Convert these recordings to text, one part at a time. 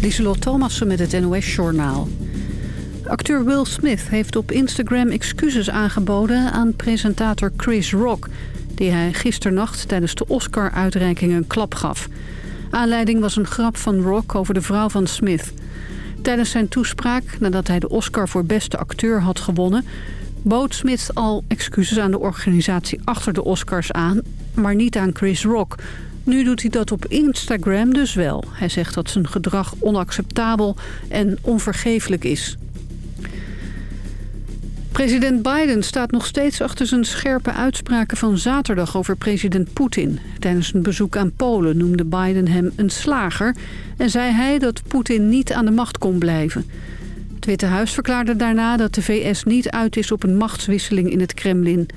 Lieselot Thomassen met het NOS-journaal. Acteur Will Smith heeft op Instagram excuses aangeboden aan presentator Chris Rock... die hij gisternacht tijdens de Oscar-uitreiking een klap gaf. Aanleiding was een grap van Rock over de vrouw van Smith. Tijdens zijn toespraak, nadat hij de Oscar voor beste acteur had gewonnen... bood Smith al excuses aan de organisatie achter de Oscars aan... maar niet aan Chris Rock... Nu doet hij dat op Instagram dus wel. Hij zegt dat zijn gedrag onacceptabel en onvergeeflijk is. President Biden staat nog steeds achter zijn scherpe uitspraken van zaterdag over president Poetin. Tijdens een bezoek aan Polen noemde Biden hem een slager... en zei hij dat Poetin niet aan de macht kon blijven. Het Witte Huis verklaarde daarna dat de VS niet uit is op een machtswisseling in het Kremlin.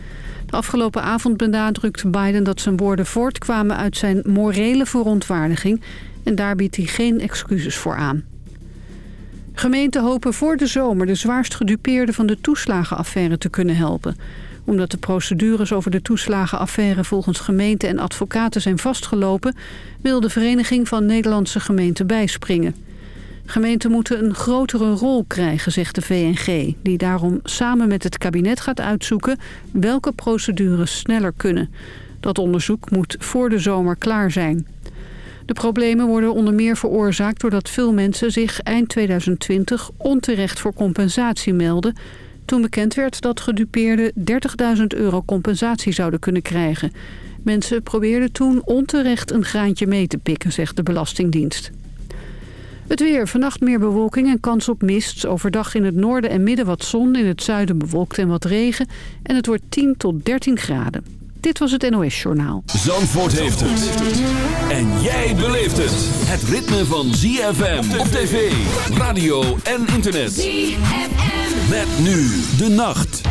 Afgelopen avond benadrukte Biden dat zijn woorden voortkwamen uit zijn morele verontwaardiging... en daar biedt hij geen excuses voor aan. Gemeenten hopen voor de zomer de zwaarst gedupeerden van de toeslagenaffaire te kunnen helpen. Omdat de procedures over de toeslagenaffaire volgens gemeenten en advocaten zijn vastgelopen... wil de Vereniging van Nederlandse Gemeenten bijspringen. Gemeenten moeten een grotere rol krijgen, zegt de VNG... die daarom samen met het kabinet gaat uitzoeken welke procedures sneller kunnen. Dat onderzoek moet voor de zomer klaar zijn. De problemen worden onder meer veroorzaakt doordat veel mensen zich eind 2020 onterecht voor compensatie melden... toen bekend werd dat gedupeerden 30.000 euro compensatie zouden kunnen krijgen. Mensen probeerden toen onterecht een graantje mee te pikken, zegt de Belastingdienst. Het weer. Vannacht meer bewolking en kans op mist. Overdag in het noorden en midden wat zon. In het zuiden bewolkt en wat regen. En het wordt 10 tot 13 graden. Dit was het NOS Journaal. Zandvoort heeft het. En jij beleeft het. Het ritme van ZFM op tv, radio en internet. ZFM. Met nu de nacht.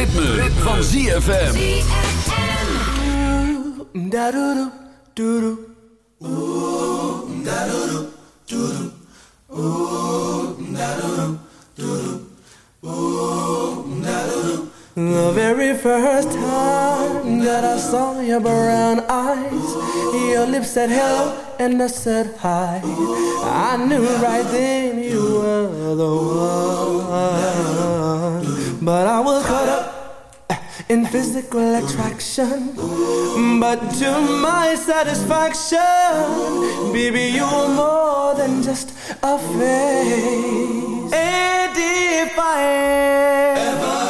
ritme, ritme. van ZFM. The very first time that I saw your brown eyes Your lips said hello and I said hi I knew right then you were the one but I was caught up eh, in physical attraction. But to my satisfaction, baby, you were more than just a face. And if I ever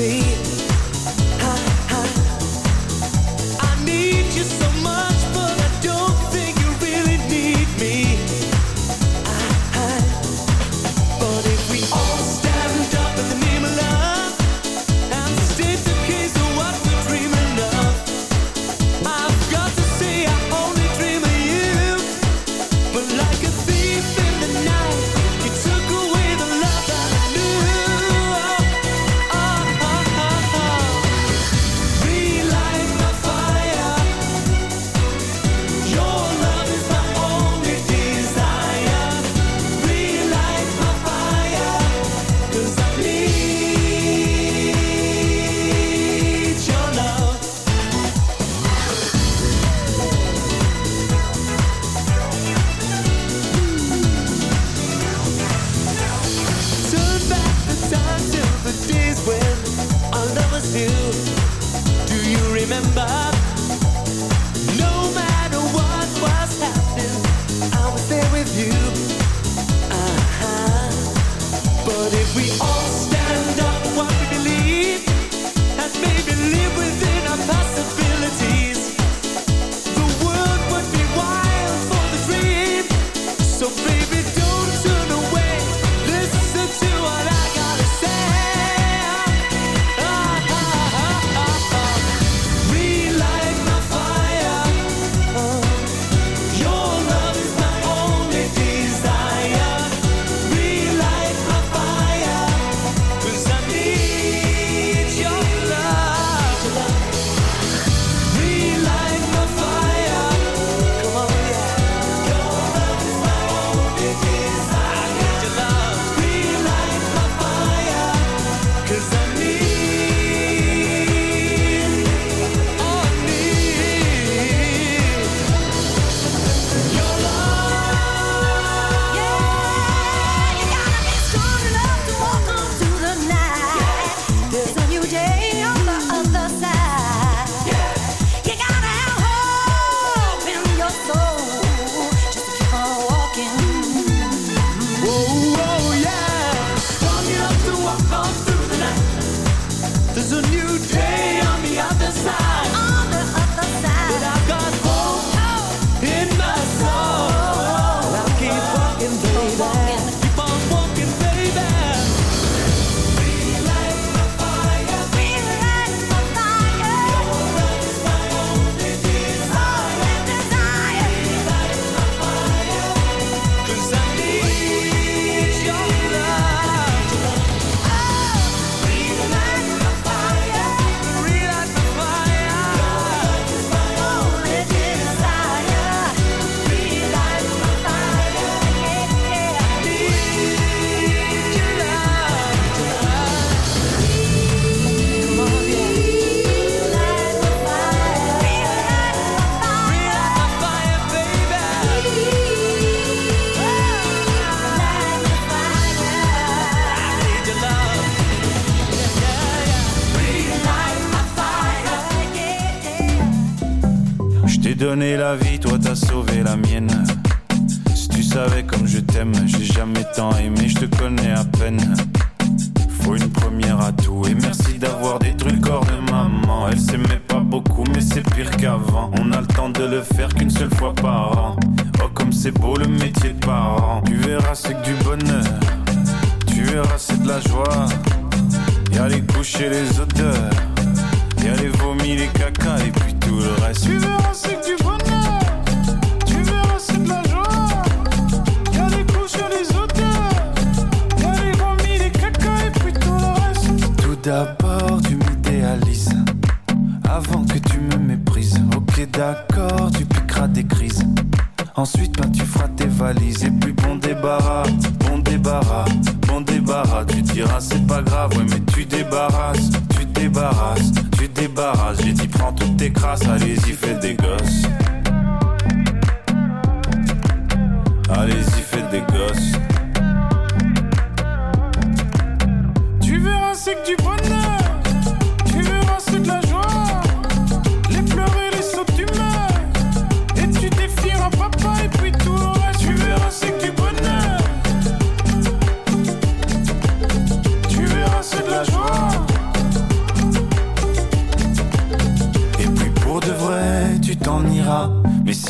see qu'avant. On a le temps de le faire qu'une seule fois par an. Oh, comme c'est beau le métier de parent. Tu verras, c'est que du bonheur. Tu verras, c'est de la joie. Y'a les couches et les odeurs. Y'a les vomis, les caca et puis tout le reste. Ensuite, quand tu feras tes valises, et puis bon débarras, bon débarras, bon débarras. Tu diras, c'est pas grave, ouais, mais tu débarrasses, tu débarrasses, tu débarrasses. J'ai dit, prends toutes tes crasses, allez-y, fais des gosses.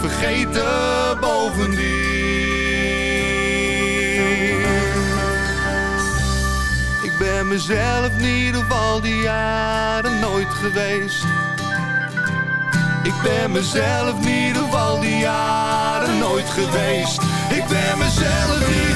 vergeten bovendien. Ik ben mezelf niet ieder al die jaren nooit geweest. Ik ben mezelf niet ieder geval die jaren nooit geweest. Ik ben mezelf niet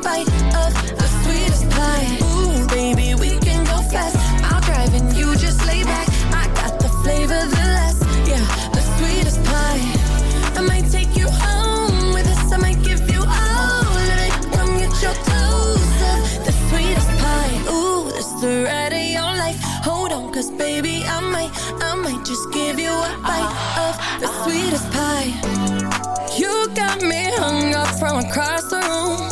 bite of the sweetest pie. Ooh, baby, we can go fast. I'll drive and you just lay back. I got the flavor, the yeah, the sweetest pie. I might take you home with us. I might give you all of it. Come get your of the sweetest pie. Ooh, the ride of your life. Hold on, 'cause baby, I might, I might just give you a bite of the sweetest pie. You got me hung up from across the room.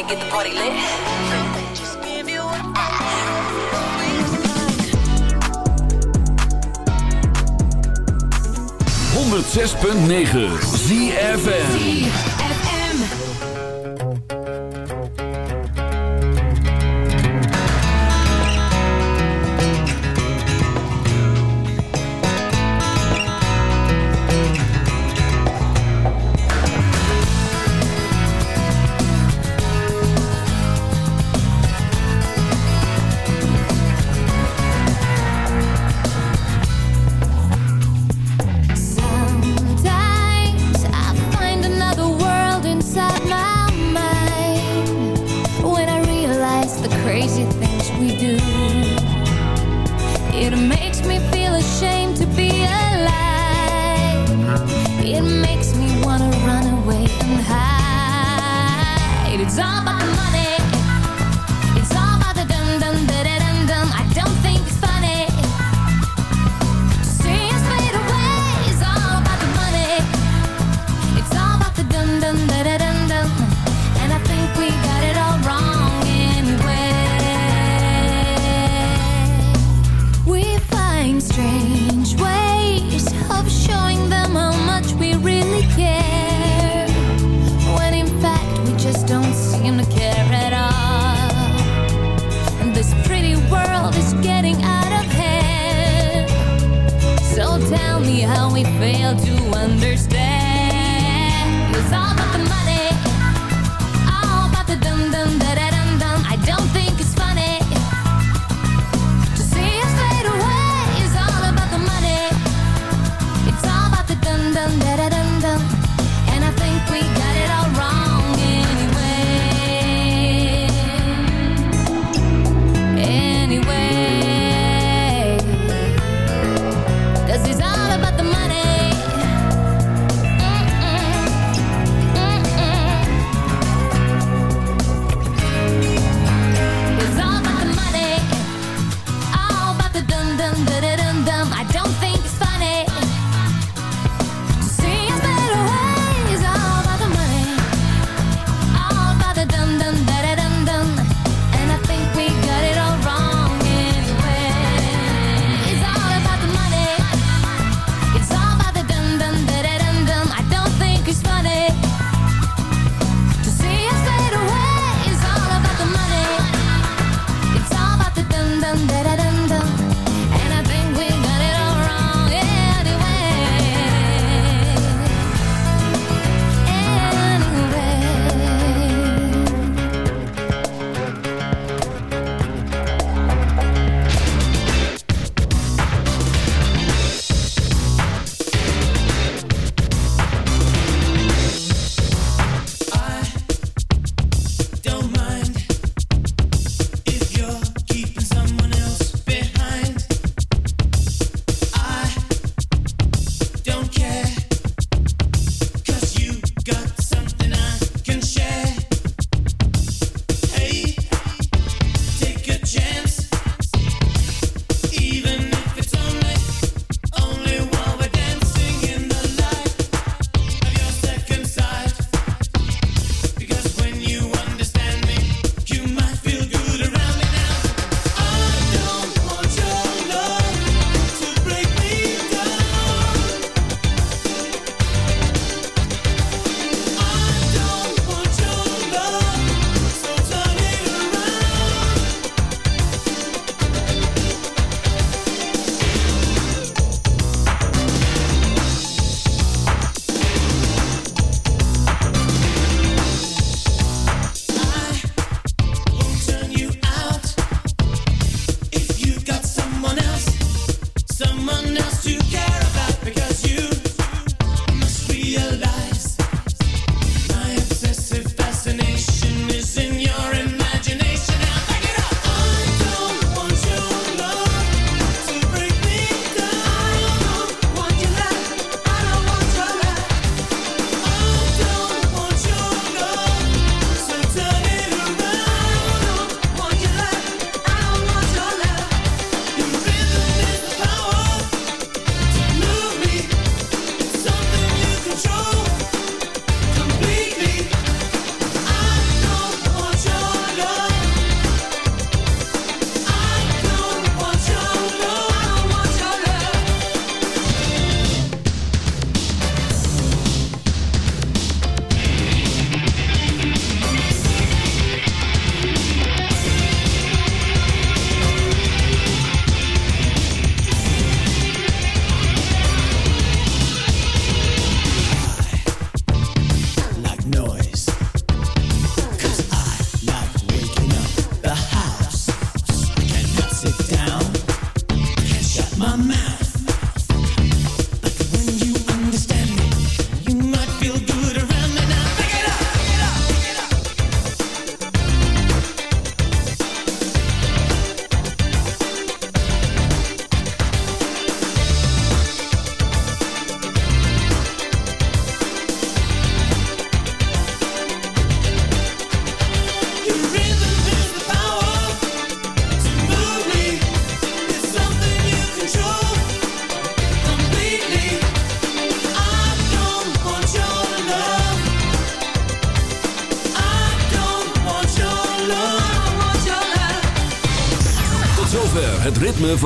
finna get the party lit. Zie me wanna run away and hide. It's all about the money. we fail to understand.